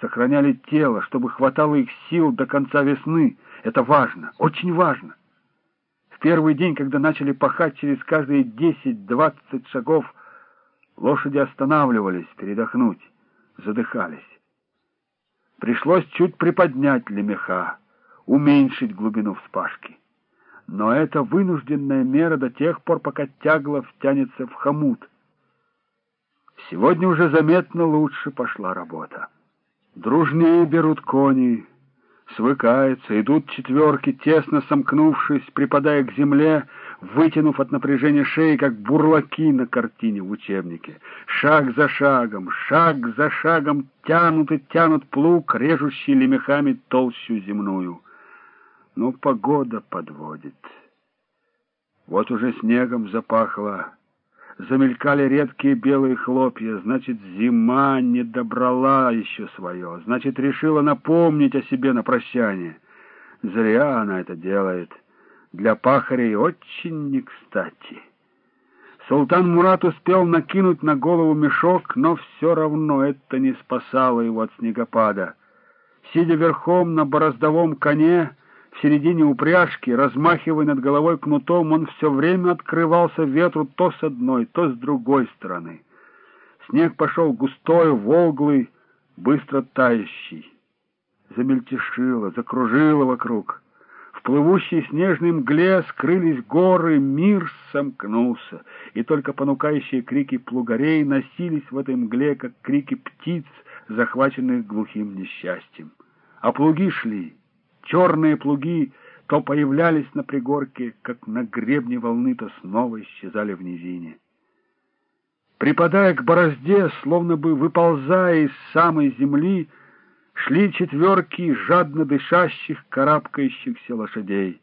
сохраняли тело, чтобы хватало их сил до конца весны. Это важно, очень важно. В первый день, когда начали пахать через каждые десять-двадцать шагов, лошади останавливались передохнуть, задыхались. Пришлось чуть приподнять лемеха, уменьшить глубину вспашки. Но это вынужденная мера до тех пор, пока тяглов втянется в хомут. Сегодня уже заметно лучше пошла работа. Дружнее берут кони, свыкаются, идут четверки, тесно сомкнувшись, припадая к земле, вытянув от напряжения шеи, как бурлаки на картине в учебнике. Шаг за шагом, шаг за шагом тянут и тянут плуг, режущий лемехами толщу земную. Но погода подводит. Вот уже снегом запахло, замелькали редкие белые хлопья. Значит, зима не добрала еще свое. Значит, решила напомнить о себе на прощание. Зря она это делает. Для пахарей очень не кстати. Султан Мурат успел накинуть на голову мешок, но все равно это не спасало его от снегопада. Сидя верхом на бороздовом коне, в середине упряжки, размахивая над головой кнутом, он все время открывался ветру то с одной, то с другой стороны. Снег пошел густой, волглый, быстро тающий. Замельтешило, закружило вокруг. В плывущей снежной мгле скрылись горы, мир сомкнулся, и только понукающие крики плугарей носились в этой мгле, как крики птиц, захваченных глухим несчастьем. А плуги шли — Черные плуги то появлялись на пригорке, как на гребне волны, то снова исчезали в низине. Припадая к борозде, словно бы выползая из самой земли, шли четверки жадно дышащих, карабкающихся лошадей.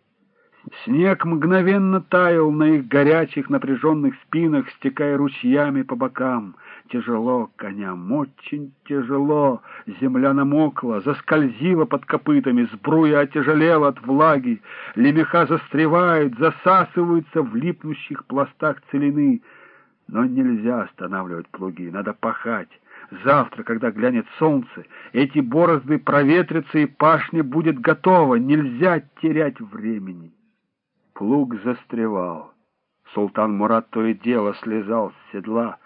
Снег мгновенно таял на их горячих напряженных спинах, стекая ручьями по бокам. Тяжело коням, очень тяжело. Земля намокла, заскользила под копытами, сбруя отяжелела от влаги. Лемеха застревают, засасываются в липнущих пластах целины. Но нельзя останавливать плуги, надо пахать. Завтра, когда глянет солнце, эти борозды проветрятся, и пашня будет готова. Нельзя терять времени. Плуг застревал. Султан Мурат то и дело слезал с седла,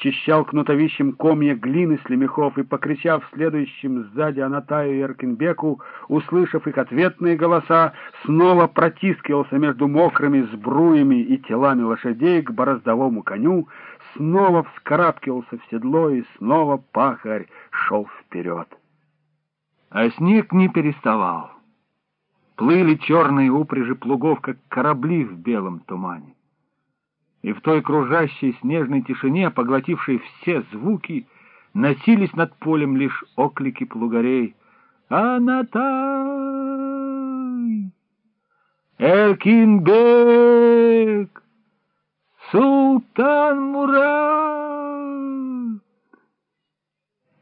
счищал кнутовищем комья глины с лемехов и, покричав следующим сзади Анатаю и Аркинбеку, услышав их ответные голоса, снова протискивался между мокрыми сбруями и телами лошадей к бороздовому коню, снова вскарабкивался в седло, и снова пахарь шел вперед. А снег не переставал. Плыли черные упряжи плугов, как корабли в белом тумане и в той кружащей снежной тишине, поглотившей все звуки, носились над полем лишь оклики плугарей. «Анатай! Эркинбек! Султан Мурат!»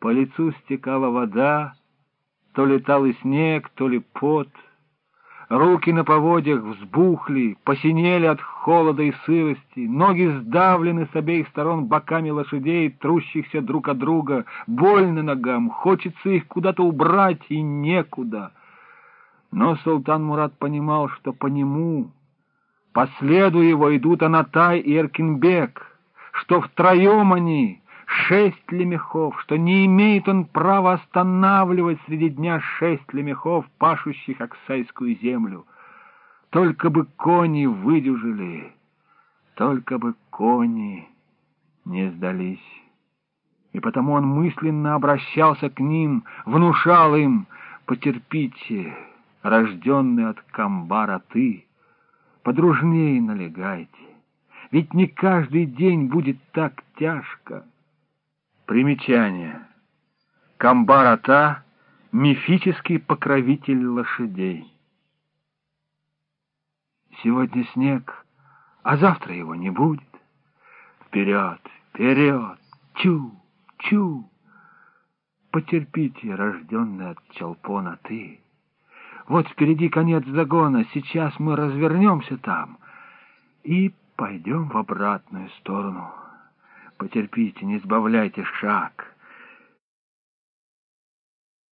По лицу стекала вода, то летал и снег, то ли пот — Руки на поводьях взбухли, посинели от холода и сырости, ноги сдавлены с обеих сторон боками лошадей, трущихся друг от друга, больно ногам, хочется их куда-то убрать и некуда. Но султан Мурат понимал, что по нему, по следу его идут Анатай и Эркинбек, что втроем они шесть лемехов, что не имеет он права останавливать среди дня шесть лемехов, пашущих Оксайскую землю. Только бы кони выдюжили, только бы кони не сдались. И потому он мысленно обращался к ним, внушал им, «Потерпите, рожденный от камбара ты, подружнее налегайте, ведь не каждый день будет так тяжко». Примечание. Камбарата — мифический покровитель лошадей. Сегодня снег, а завтра его не будет. Вперед, вперед, чу, чу. Потерпите, рожденный от Чалпона, ты. Вот впереди конец загона, сейчас мы развернемся там и пойдем в обратную сторону. Потерпите, не сбавляйте шаг.